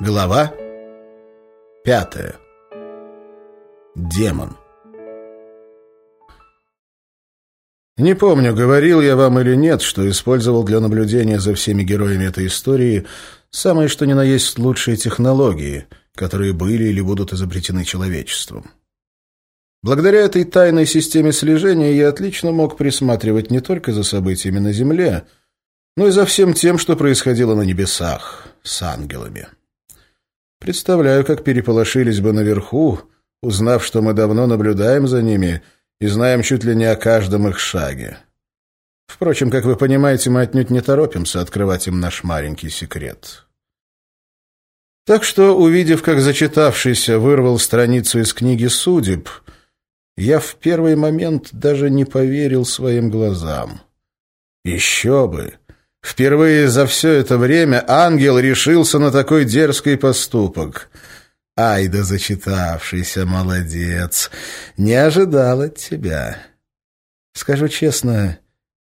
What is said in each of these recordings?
Глава пятая. Демон. Не помню, говорил я вам или нет, что использовал для наблюдения за всеми героями этой истории самые что ни на есть лучшие технологии, которые были или будут изобретены человечеством. Благодаря этой тайной системе слежения я отлично мог присматривать не только за событиями на Земле, но и за всем тем, что происходило на небесах с ангелами. Представляю, как переполошились бы наверху, узнав, что мы давно наблюдаем за ними и знаем чуть ли не о каждом их шаге. Впрочем, как вы понимаете, мы отнюдь не торопимся открывать им наш маленький секрет. Так что, увидев, как зачитавшийся вырвал страницу из книги «Судеб», я в первый момент даже не поверил своим глазам. Еще бы! Впервые за все это время ангел решился на такой дерзкий поступок. Ай да зачитавшийся молодец! Не ожидал от тебя. Скажу честно,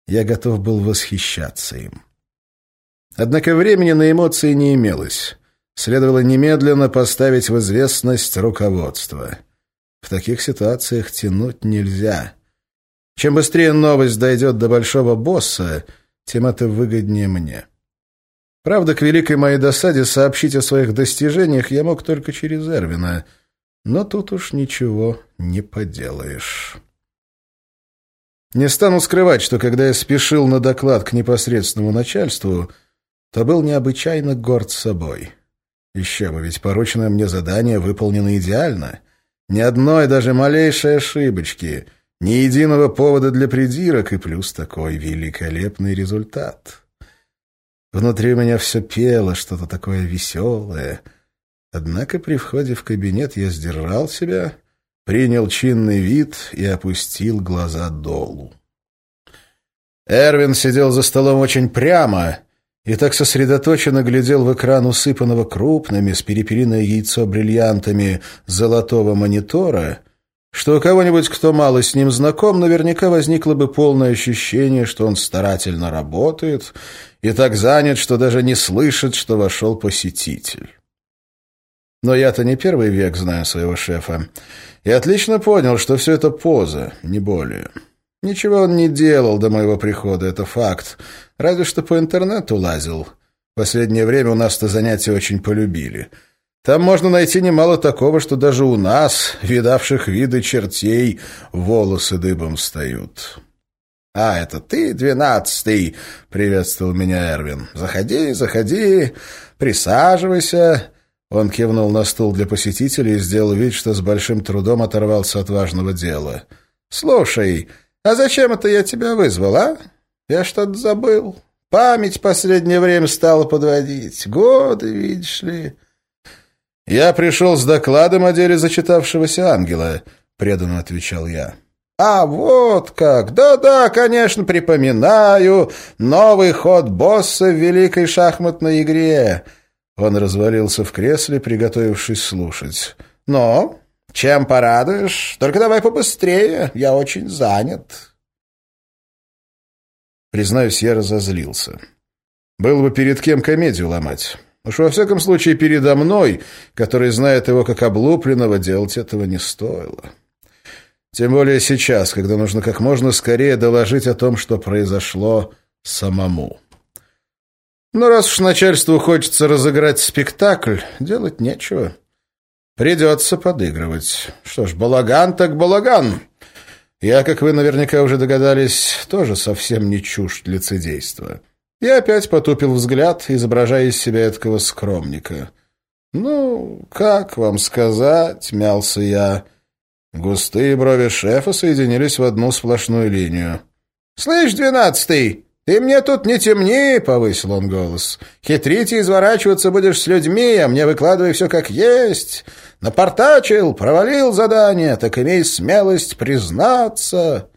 я готов был восхищаться им. Однако времени на эмоции не имелось. Следовало немедленно поставить в известность руководство. В таких ситуациях тянуть нельзя. Чем быстрее новость дойдет до большого босса — тем это выгоднее мне. Правда, к великой моей досаде сообщить о своих достижениях я мог только через Эрвина, но тут уж ничего не поделаешь. Не стану скрывать, что когда я спешил на доклад к непосредственному начальству, то был необычайно горд собой. Еще бы, ведь порученное мне задание выполнено идеально. Ни одной даже малейшей ошибочки — ни единого повода для придирок и плюс такой великолепный результат. Внутри меня все пело что-то такое веселое. Однако при входе в кабинет я сдержал себя, принял чинный вид и опустил глаза долу. Эрвин сидел за столом очень прямо и так сосредоточенно глядел в экран усыпанного крупными с перепериное яйцо бриллиантами золотого монитора — что у кого-нибудь, кто мало с ним знаком, наверняка возникло бы полное ощущение, что он старательно работает и так занят, что даже не слышит, что вошел посетитель. Но я-то не первый век знаю своего шефа и отлично понял, что все это поза, не более. Ничего он не делал до моего прихода, это факт, разве что по интернету лазил. В последнее время у нас-то занятия очень полюбили — там можно найти немало такого, что даже у нас, видавших виды чертей, волосы дыбом встают. «А, это ты, двенадцатый?» — приветствовал меня Эрвин. «Заходи, заходи, присаживайся». Он кивнул на стул для посетителей и сделал вид, что с большим трудом оторвался от важного дела. «Слушай, а зачем это я тебя вызвал, а? Я что-то забыл. Память последнее время стала подводить. Годы, видишь ли». «Я пришел с докладом о деле зачитавшегося ангела», — преданно отвечал я. «А вот как! Да-да, конечно, припоминаю. Новый ход босса в великой шахматной игре». Он развалился в кресле, приготовившись слушать. «Но чем порадуешь? Только давай побыстрее, я очень занят». Признаюсь, я разозлился. Был бы перед кем комедию ломать. Уж во всяком случае передо мной, который знает его как облупленного, делать этого не стоило. Тем более сейчас, когда нужно как можно скорее доложить о том, что произошло самому. Но раз уж начальству хочется разыграть спектакль, делать нечего. Придется подыгрывать. Что ж, балаган так балаган. Я, как вы наверняка уже догадались, тоже совсем не чужд лицедейства. Я опять потупил взгляд, изображая из себя этого скромника. «Ну, как вам сказать?» — мялся я. Густые брови шефа соединились в одну сплошную линию. «Слышь, двенадцатый, ты мне тут не темни!» — повысил он голос. «Хитрить и изворачиваться будешь с людьми, а мне выкладывай все как есть. Напортачил, провалил задание, так имей смелость признаться!»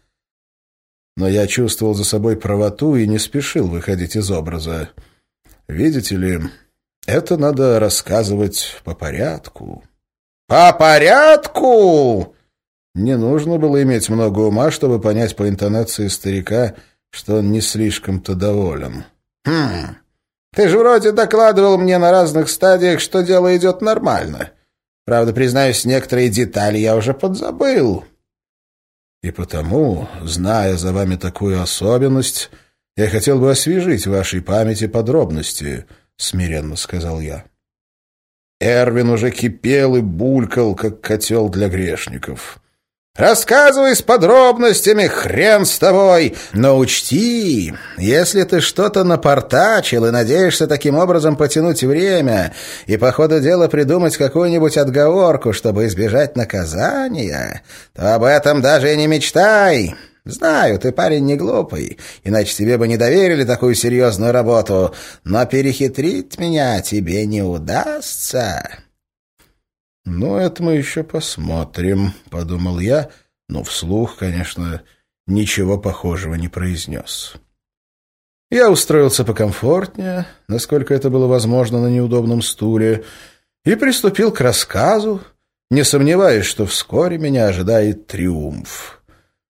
но я чувствовал за собой правоту и не спешил выходить из образа. Видите ли, это надо рассказывать по порядку. «По порядку?» Не нужно было иметь много ума, чтобы понять по интонации старика, что он не слишком-то доволен. «Хм, ты же вроде докладывал мне на разных стадиях, что дело идет нормально. Правда, признаюсь, некоторые детали я уже подзабыл». «И потому, зная за вами такую особенность, я хотел бы освежить в вашей памяти подробности», — смиренно сказал я. Эрвин уже кипел и булькал, как котел для грешников. Рассказывай с подробностями, хрен с тобой. Но учти, если ты что-то напортачил и надеешься таким образом потянуть время и по ходу дела придумать какую-нибудь отговорку, чтобы избежать наказания, то об этом даже и не мечтай. Знаю, ты парень не глупый, иначе тебе бы не доверили такую серьезную работу, но перехитрить меня тебе не удастся». «Ну, это мы еще посмотрим», — подумал я, но вслух, конечно, ничего похожего не произнес. Я устроился покомфортнее, насколько это было возможно на неудобном стуле, и приступил к рассказу, не сомневаясь, что вскоре меня ожидает триумф.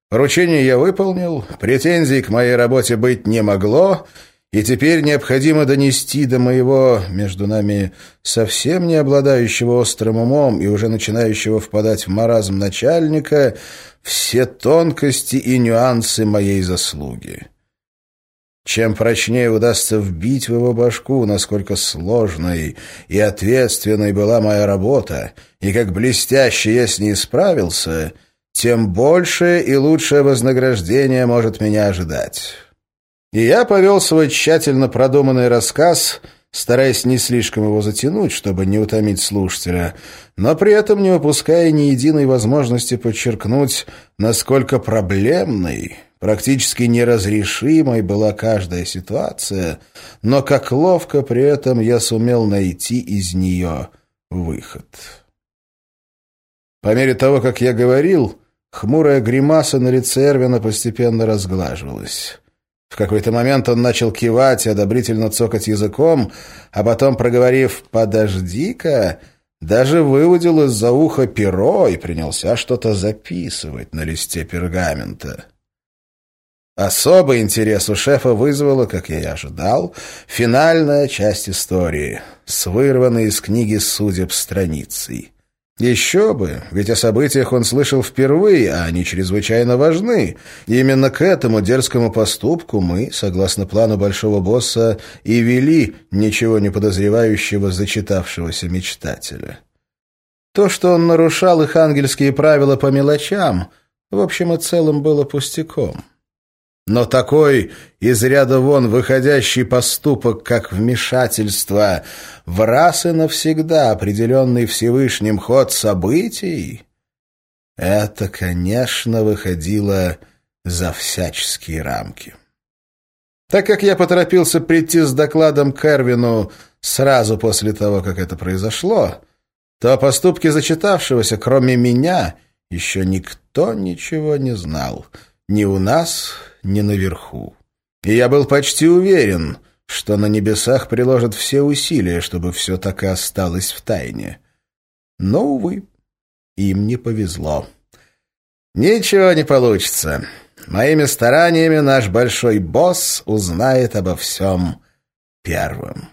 Поручение я выполнил, претензий к моей работе быть не могло — и теперь необходимо донести до моего, между нами, совсем не обладающего острым умом и уже начинающего впадать в маразм начальника, все тонкости и нюансы моей заслуги. Чем прочнее удастся вбить в его башку, насколько сложной и ответственной была моя работа, и как блестяще я с ней справился, тем большее и лучшее вознаграждение может меня ожидать». И я повел свой тщательно продуманный рассказ, стараясь не слишком его затянуть, чтобы не утомить слушателя, но при этом не упуская ни единой возможности подчеркнуть, насколько проблемной, практически неразрешимой была каждая ситуация, но как ловко при этом я сумел найти из нее выход. По мере того, как я говорил, хмурая гримаса на лице Эрвина постепенно разглаживалась. В какой-то момент он начал кивать и одобрительно цокать языком, а потом, проговорив «подожди-ка», даже выудил из-за уха перо и принялся что-то записывать на листе пергамента. Особый интерес у шефа вызвала, как я и ожидал, финальная часть истории с вырванной из книги судеб страницей. Еще бы, ведь о событиях он слышал впервые, а они чрезвычайно важны. И именно к этому дерзкому поступку мы, согласно плану большого босса, и вели ничего не подозревающего зачитавшегося мечтателя. То, что он нарушал их ангельские правила по мелочам, в общем и целом было пустяком. Но такой из ряда вон выходящий поступок, как вмешательство в раз и навсегда определенный Всевышним ход событий, это, конечно, выходило за всяческие рамки. Так как я поторопился прийти с докладом к Эрвину сразу после того, как это произошло, то о поступке зачитавшегося, кроме меня, еще никто ничего не знал. Ни у нас, ни наверху. И я был почти уверен, что на небесах приложат все усилия, чтобы все так и осталось в тайне. Но, увы, им не повезло. Ничего не получится. Моими стараниями наш большой босс узнает обо всем первым.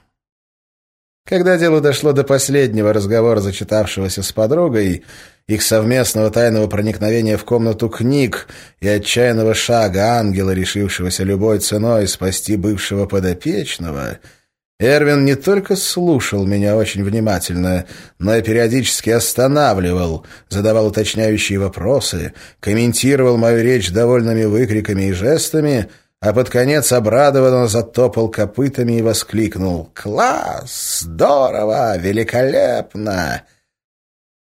Когда дело дошло до последнего разговора зачитавшегося с подругой, их совместного тайного проникновения в комнату книг и отчаянного шага ангела, решившегося любой ценой спасти бывшего подопечного, Эрвин не только слушал меня очень внимательно, но и периодически останавливал, задавал уточняющие вопросы, комментировал мою речь довольными выкриками и жестами — а под конец обрадованно затопал копытами и воскликнул «Класс! Здорово! Великолепно!»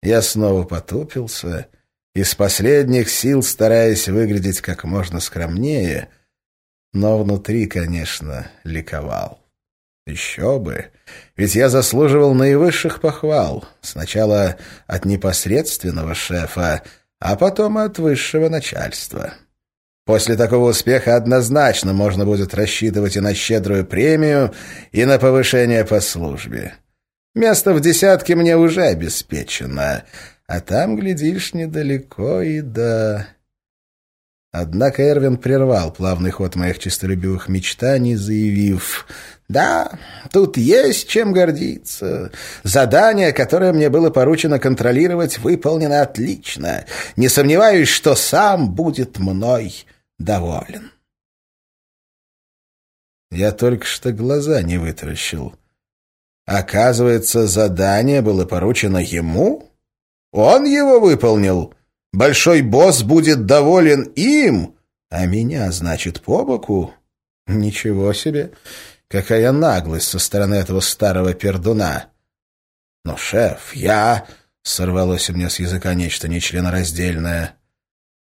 Я снова потупился, из последних сил стараясь выглядеть как можно скромнее, но внутри, конечно, ликовал. Еще бы! Ведь я заслуживал наивысших похвал. Сначала от непосредственного шефа, а потом от высшего начальства. После такого успеха однозначно можно будет рассчитывать и на щедрую премию, и на повышение по службе. Место в десятке мне уже обеспечено, а там, глядишь, недалеко и до... Однако Эрвин прервал плавный ход моих честолюбивых мечтаний, заявив, «Да, тут есть чем гордиться. Задание, которое мне было поручено контролировать, выполнено отлично. Не сомневаюсь, что сам будет мной доволен». Я только что глаза не вытаращил. Оказывается, задание было поручено ему? Он его выполнил? Большой босс будет доволен им, а меня, значит, по боку? Ничего себе! Какая наглость со стороны этого старого пердуна! Но, шеф, я... Сорвалось у меня с языка нечто нечленораздельное.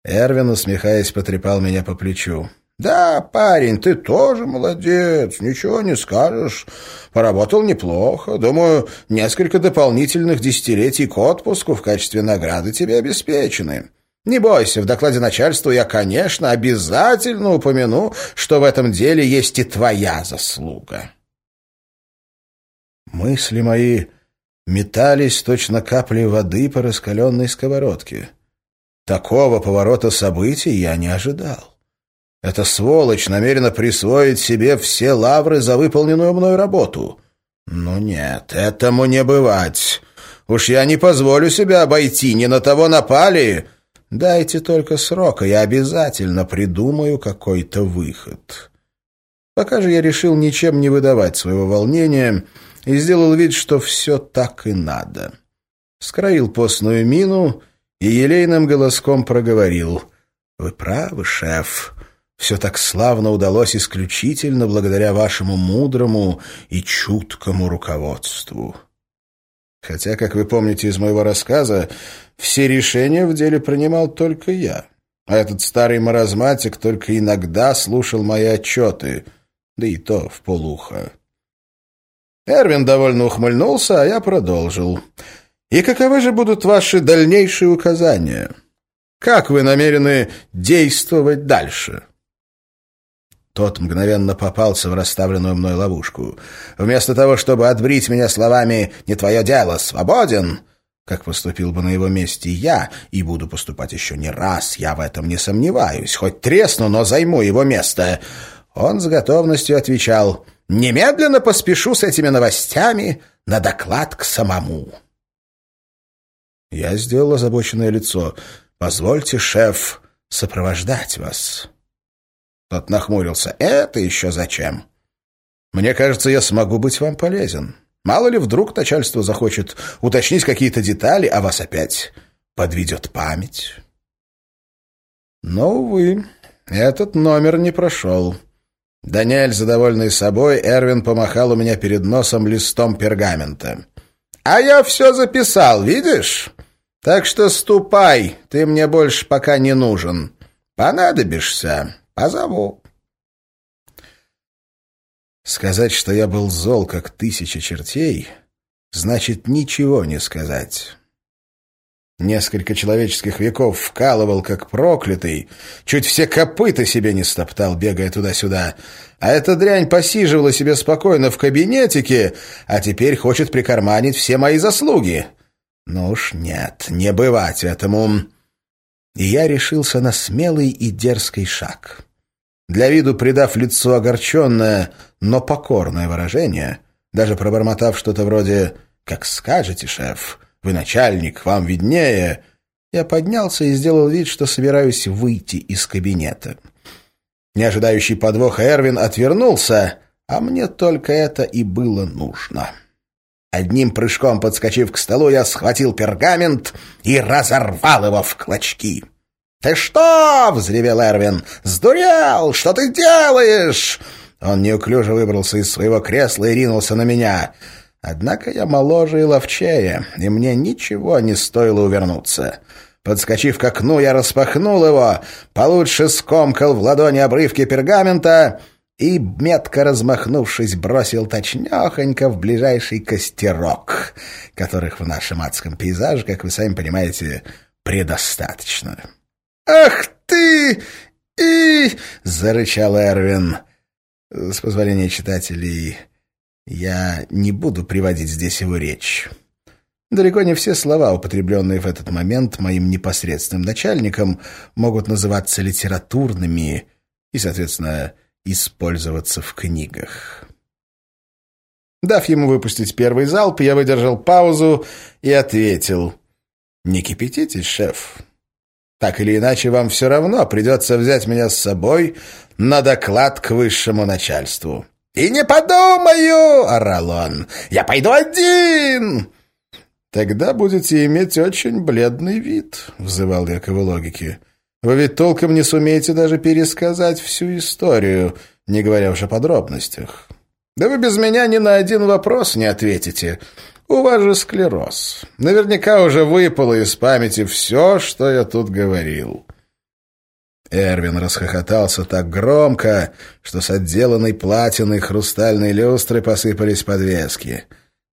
Эрвин, усмехаясь, потрепал меня по плечу. «Да, парень, ты тоже молодец, ничего не скажешь. Поработал неплохо. Думаю, несколько дополнительных десятилетий к отпуску в качестве награды тебе обеспечены. Не бойся, в докладе начальству я, конечно, обязательно упомяну, что в этом деле есть и твоя заслуга». Мысли мои метались точно капли воды по раскаленной сковородке. Такого поворота событий я не ожидал. Эта сволочь намерена присвоить себе все лавры за выполненную мною работу. Ну нет, этому не бывать. Уж я не позволю себя обойти, не на того напали. Дайте только срока, я обязательно придумаю какой-то выход. Пока же я решил ничем не выдавать своего волнения и сделал вид, что все так и надо. Скроил постную мину и елейным голоском проговорил. «Вы правы, шеф». Все так славно удалось исключительно благодаря вашему мудрому и чуткому руководству. Хотя, как вы помните из моего рассказа, все решения в деле принимал только я. А этот старый маразматик только иногда слушал мои отчеты, да и то в полухо. Эрвин довольно ухмыльнулся, а я продолжил. «И каковы же будут ваши дальнейшие указания? Как вы намерены действовать дальше?» Тот мгновенно попался в расставленную мной ловушку. Вместо того, чтобы отбрить меня словами «не твое дело, свободен», как поступил бы на его месте я, и буду поступать еще не раз, я в этом не сомневаюсь, хоть тресну, но займу его место, он с готовностью отвечал «немедленно поспешу с этими новостями на доклад к самому». Я сделал озабоченное лицо. «Позвольте, шеф, сопровождать вас». Тот нахмурился. «Это еще зачем?» «Мне кажется, я смогу быть вам полезен. Мало ли вдруг начальство захочет уточнить какие-то детали, а вас опять подведет память». Но, увы, этот номер не прошел. Даниэль, задовольный собой, Эрвин помахал у меня перед носом листом пергамента. «А я все записал, видишь? Так что ступай, ты мне больше пока не нужен. Понадобишься». Позову. Сказать, что я был зол, как тысяча чертей, значит ничего не сказать. Несколько человеческих веков вкалывал, как проклятый, чуть все копыта себе не стоптал, бегая туда-сюда. А эта дрянь посиживала себе спокойно в кабинетике, а теперь хочет прикарманить все мои заслуги. Ну уж нет, не бывать этому. И я решился на смелый и дерзкий шаг для виду придав лицу огорченное, но покорное выражение, даже пробормотав что-то вроде «Как скажете, шеф, вы начальник, вам виднее», я поднялся и сделал вид, что собираюсь выйти из кабинета. Неожидающий подвох Эрвин отвернулся, а мне только это и было нужно. Одним прыжком подскочив к столу, я схватил пергамент и разорвал его в клочки. «Ты что?» — взревел Эрвин. «Сдурел! Что ты делаешь?» Он неуклюже выбрался из своего кресла и ринулся на меня. Однако я моложе и ловчее, и мне ничего не стоило увернуться. Подскочив к окну, я распахнул его, получше скомкал в ладони обрывки пергамента и, метко размахнувшись, бросил точнёхонько в ближайший костерок, которых в нашем адском пейзаже, как вы сами понимаете, предостаточно. «Ах ты! И...» — зарычал Эрвин. С позволения читателей, я не буду приводить здесь его речь. Далеко не все слова, употребленные в этот момент моим непосредственным начальником, могут называться литературными и, соответственно, использоваться в книгах. Дав ему выпустить первый залп, я выдержал паузу и ответил. «Не кипятитесь, шеф. Так или иначе, вам все равно придется взять меня с собой на доклад к высшему начальству». «И не подумаю!» — орал он. «Я пойду один!» «Тогда будете иметь очень бледный вид», — взывал я к его логике. «Вы ведь толком не сумеете даже пересказать всю историю, не говоря уж о подробностях. Да вы без меня ни на один вопрос не ответите. У вас же склероз. Наверняка уже выпало из памяти все, что я тут говорил». Эрвин расхохотался так громко, что с отделанной платиной хрустальной люстры посыпались подвески.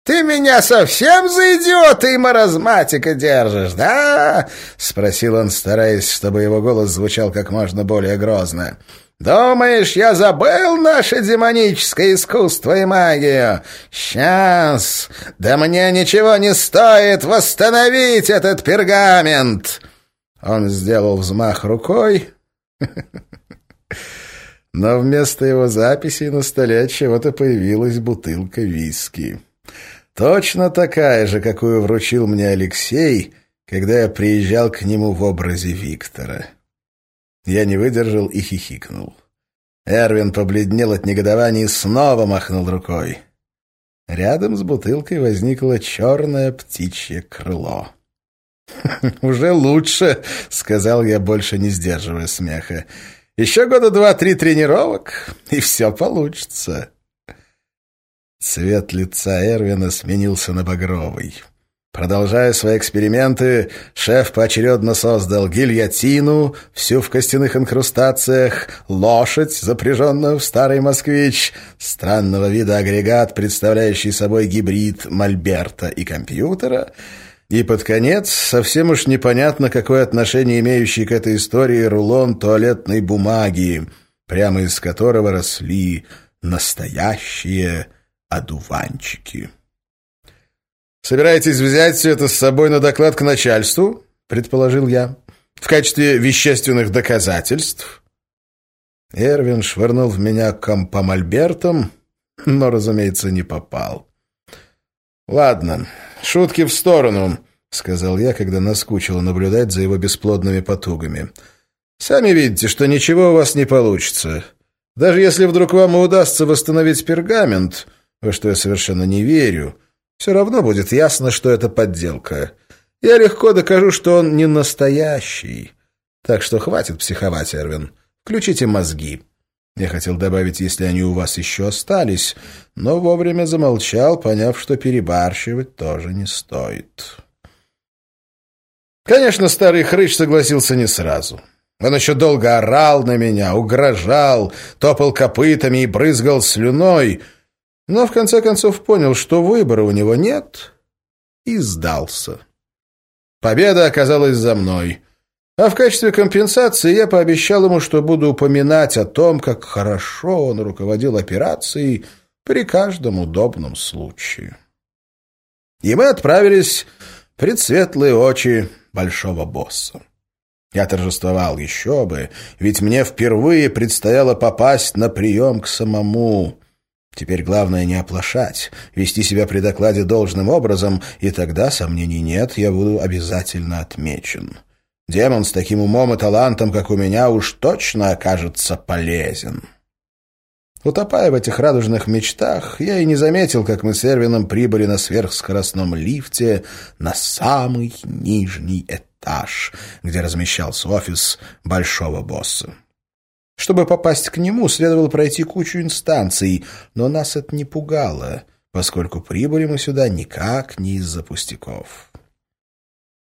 «Ты меня совсем за идиота и маразматика держишь, да?» — спросил он, стараясь, чтобы его голос звучал как можно более грозно. «Думаешь, я забыл наше демоническое искусство и магию? Сейчас! Да мне ничего не стоит восстановить этот пергамент!» Он сделал взмах рукой, но вместо его записей на столе чего-то появилась бутылка виски. Точно такая же, какую вручил мне Алексей, когда я приезжал к нему в образе Виктора. Я не выдержал и хихикнул. Эрвин побледнел от негодования и снова махнул рукой. Рядом с бутылкой возникло черное птичье крыло. «Уже лучше», — сказал я, больше не сдерживая смеха. «Еще года два-три тренировок, и все получится». Цвет лица Эрвина сменился на багровый. Продолжая свои эксперименты, шеф поочередно создал гильотину, всю в костяных инкрустациях, лошадь, запряженную в старый москвич, странного вида агрегат, представляющий собой гибрид мольберта и компьютера, и под конец совсем уж непонятно, какое отношение имеющий к этой истории рулон туалетной бумаги, прямо из которого росли настоящие одуванчики. «Собираетесь взять все это с собой на доклад к начальству?» — предположил я. «В качестве вещественных доказательств?» Эрвин швырнул в меня компом Альбертом, но, разумеется, не попал. «Ладно, шутки в сторону», — сказал я, когда наскучило наблюдать за его бесплодными потугами. «Сами видите, что ничего у вас не получится. Даже если вдруг вам и удастся восстановить пергамент, во что я совершенно не верю, все равно будет ясно, что это подделка. Я легко докажу, что он не настоящий. Так что хватит психовать, Эрвин. Включите мозги. Я хотел добавить, если они у вас еще остались, но вовремя замолчал, поняв, что перебарщивать тоже не стоит. Конечно, старый хрыч согласился не сразу. Он еще долго орал на меня, угрожал, топал копытами и брызгал слюной — но в конце концов понял, что выбора у него нет, и сдался. Победа оказалась за мной. А в качестве компенсации я пообещал ему, что буду упоминать о том, как хорошо он руководил операцией при каждом удобном случае. И мы отправились пред светлые очи большого босса. Я торжествовал еще бы, ведь мне впервые предстояло попасть на прием к самому. Теперь главное не оплошать, вести себя при докладе должным образом, и тогда, сомнений нет, я буду обязательно отмечен. Демон с таким умом и талантом, как у меня, уж точно окажется полезен. Утопая в этих радужных мечтах, я и не заметил, как мы с Эрвином прибыли на сверхскоростном лифте на самый нижний этаж, где размещался офис большого босса. Чтобы попасть к нему, следовало пройти кучу инстанций, но нас это не пугало, поскольку прибыли мы сюда никак не из-за пустяков.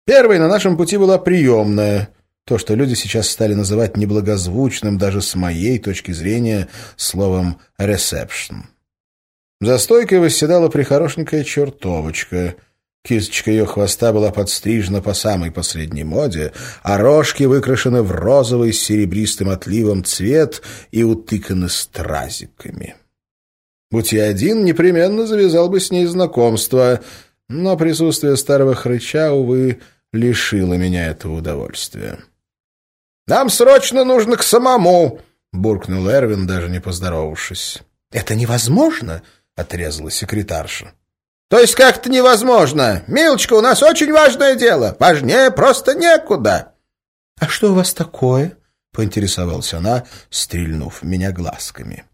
Первой на нашем пути была приемная, то, что люди сейчас стали называть неблагозвучным даже с моей точки зрения словом «ресепшн». За стойкой восседала прихорошенькая чертовочка — Кисточка ее хвоста была подстрижена по самой последней моде, а рожки выкрашены в розовый с серебристым отливом цвет и утыканы стразиками. Будь я один, непременно завязал бы с ней знакомство, но присутствие старого хрыча, увы, лишило меня этого удовольствия. «Нам срочно нужно к самому!» — буркнул Эрвин, даже не поздоровавшись. «Это невозможно!» — отрезала секретарша. «То есть как-то невозможно? Милочка, у нас очень важное дело. Важнее просто некуда!» «А что у вас такое?» — поинтересовалась она, стрельнув меня глазками.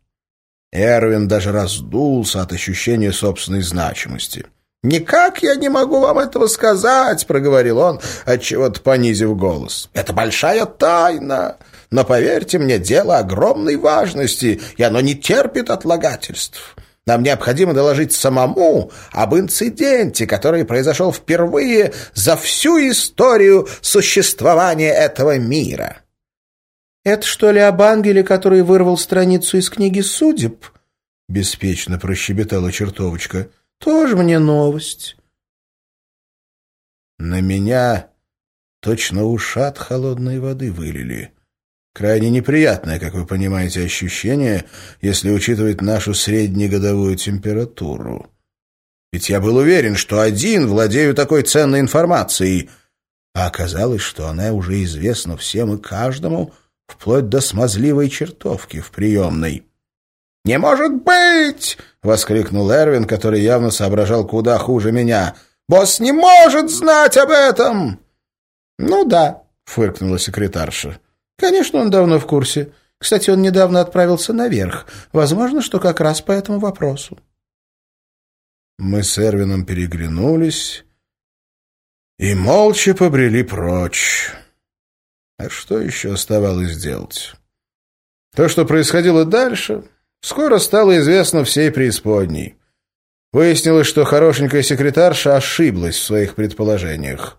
Эрвин даже раздулся от ощущения собственной значимости. «Никак я не могу вам этого сказать», — проговорил он, отчего-то понизив голос. «Это большая тайна, но, поверьте мне, дело огромной важности, и оно не терпит отлагательств. Нам необходимо доложить самому об инциденте, который произошел впервые за всю историю существования этого мира». «Это что ли об ангеле, который вырвал страницу из книги судеб?» — беспечно прощебетала чертовочка. «Тоже мне новость». На меня точно ушат холодной воды вылили. Крайне неприятное, как вы понимаете, ощущение, если учитывать нашу среднегодовую температуру. Ведь я был уверен, что один владею такой ценной информацией, а оказалось, что она уже известна всем и каждому — вплоть до смазливой чертовки в приемной. «Не может быть!» — воскликнул Эрвин, который явно соображал куда хуже меня. «Босс не может знать об этом!» «Ну да», — фыркнула секретарша. «Конечно, он давно в курсе. Кстати, он недавно отправился наверх. Возможно, что как раз по этому вопросу». Мы с Эрвином переглянулись и молча побрели прочь. А что еще оставалось делать? То, что происходило дальше, скоро стало известно всей преисподней. Выяснилось, что хорошенькая секретарша ошиблась в своих предположениях.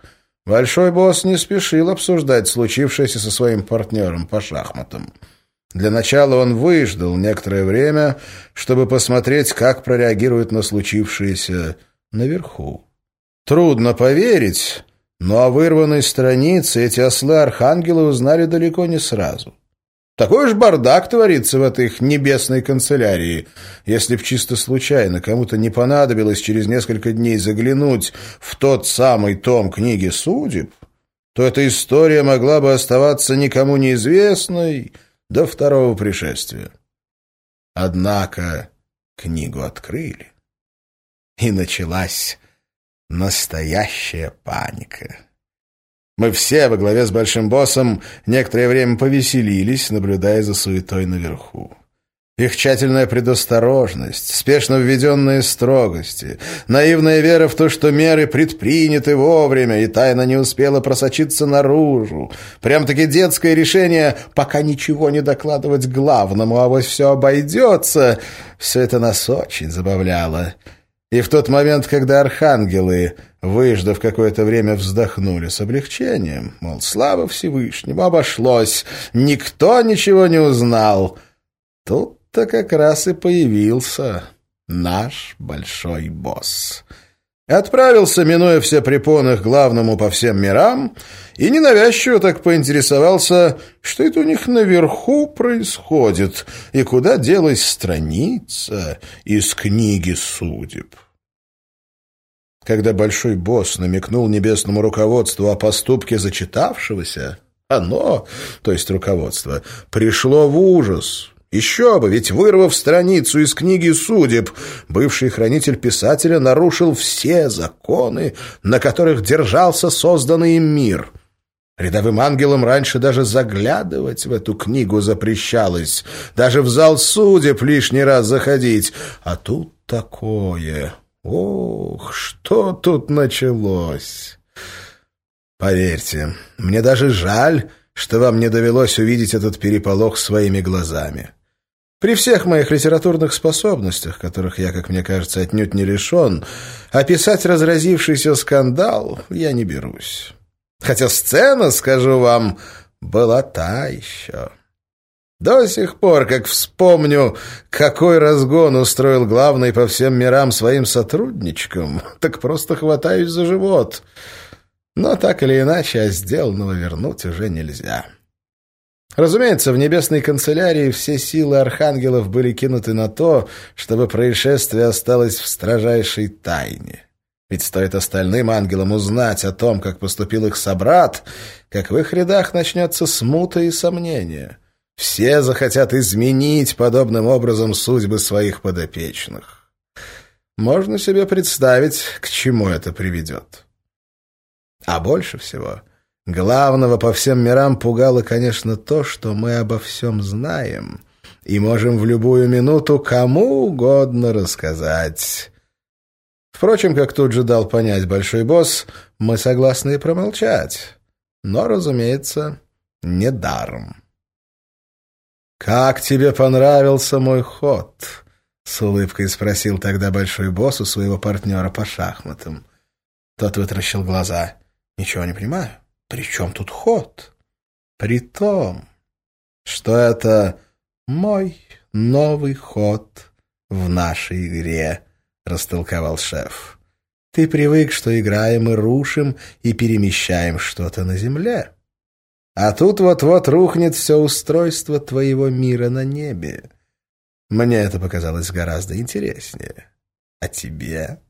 Большой босс не спешил обсуждать случившееся со своим партнером по шахматам. Для начала он выждал некоторое время, чтобы посмотреть, как прореагирует на случившееся наверху. Трудно поверить, но о вырванной странице эти ослы-архангелы узнали далеко не сразу. Такой уж бардак творится в этой их небесной канцелярии. Если б чисто случайно кому-то не понадобилось через несколько дней заглянуть в тот самый том книги судеб, то эта история могла бы оставаться никому неизвестной до второго пришествия. Однако книгу открыли, и началась Настоящая паника. Мы все во главе с большим боссом некоторое время повеселились, наблюдая за суетой наверху. Их тщательная предосторожность, спешно введенные строгости, наивная вера в то, что меры предприняты вовремя, и тайна не успела просочиться наружу. Прям-таки детское решение «пока ничего не докладывать главному, а вот все обойдется» — все это нас очень забавляло. И в тот момент, когда архангелы, выждав какое-то время, вздохнули с облегчением, мол, слава Всевышнему, обошлось, никто ничего не узнал, тут-то как раз и появился наш большой босс». Отправился, минуя все препоны к главному по всем мирам, и ненавязчиво так поинтересовался, что это у них наверху происходит, и куда делась страница из книги судеб. Когда большой босс намекнул небесному руководству о поступке зачитавшегося, оно, то есть руководство, пришло в ужас, еще бы, ведь вырвав страницу из книги судеб, бывший хранитель писателя нарушил все законы, на которых держался созданный им мир. Рядовым ангелам раньше даже заглядывать в эту книгу запрещалось, даже в зал судеб лишний раз заходить. А тут такое... Ох, что тут началось! Поверьте, мне даже жаль, что вам не довелось увидеть этот переполох своими глазами. При всех моих литературных способностях, которых я, как мне кажется, отнюдь не лишен, описать разразившийся скандал я не берусь. Хотя сцена, скажу вам, была та еще. До сих пор, как вспомню, какой разгон устроил главный по всем мирам своим сотрудничкам, так просто хватаюсь за живот. Но так или иначе, а сделанного вернуть уже нельзя». Разумеется, в небесной канцелярии все силы архангелов были кинуты на то, чтобы происшествие осталось в строжайшей тайне. Ведь стоит остальным ангелам узнать о том, как поступил их собрат, как в их рядах начнется смута и сомнение. Все захотят изменить подобным образом судьбы своих подопечных. Можно себе представить, к чему это приведет. А больше всего главного по всем мирам пугало, конечно, то, что мы обо всем знаем и можем в любую минуту кому угодно рассказать. Впрочем, как тут же дал понять большой босс, мы согласны и промолчать. Но, разумеется, не даром. «Как тебе понравился мой ход?» — с улыбкой спросил тогда большой босс у своего партнера по шахматам. Тот вытаращил глаза. «Ничего не понимаю. При чем тут ход?» «При том, что это мой новый ход в нашей игре», — растолковал шеф. «Ты привык, что играем и рушим, и перемещаем что-то на земле». А тут вот-вот рухнет все устройство твоего мира на небе. Мне это показалось гораздо интереснее. А тебе?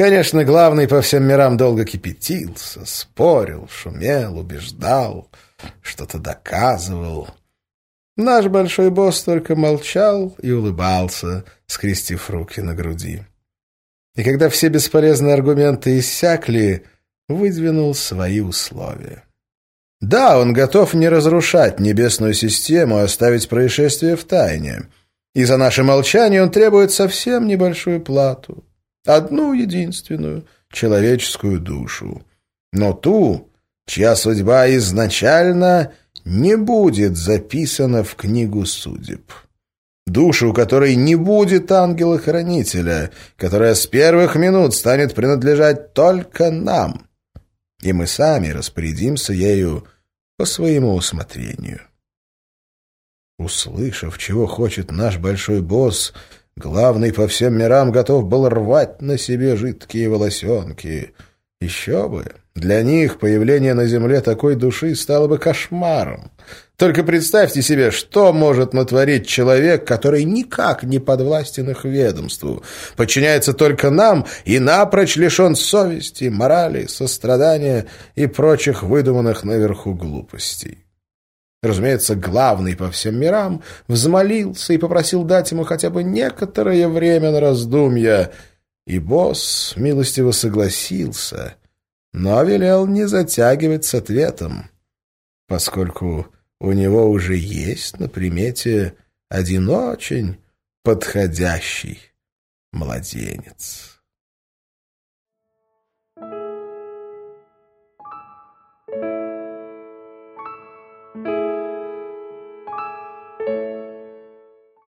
Конечно, главный по всем мирам долго кипятился, спорил, шумел, убеждал, что-то доказывал. Наш большой босс только молчал и улыбался, скрестив руки на груди. И когда все бесполезные аргументы иссякли, выдвинул свои условия. Да, он готов не разрушать небесную систему, а оставить происшествие в тайне. И за наше молчание он требует совсем небольшую плату. Одну единственную человеческую душу. Но ту, чья судьба изначально не будет записана в книгу судеб. Душу, которой не будет ангела-хранителя, которая с первых минут станет принадлежать только нам — и мы сами распорядимся ею по своему усмотрению. Услышав, чего хочет наш большой босс, главный по всем мирам готов был рвать на себе жидкие волосенки. Еще бы! Для них появление на земле такой души стало бы кошмаром. Только представьте себе, что может натворить человек, который никак не подвластен их ведомству, подчиняется только нам и напрочь лишен совести, морали, сострадания и прочих выдуманных наверху глупостей. Разумеется, главный по всем мирам взмолился и попросил дать ему хотя бы некоторое время на раздумья, и босс милостиво согласился, но велел не затягивать с ответом, поскольку у него уже есть на примете один очень подходящий младенец.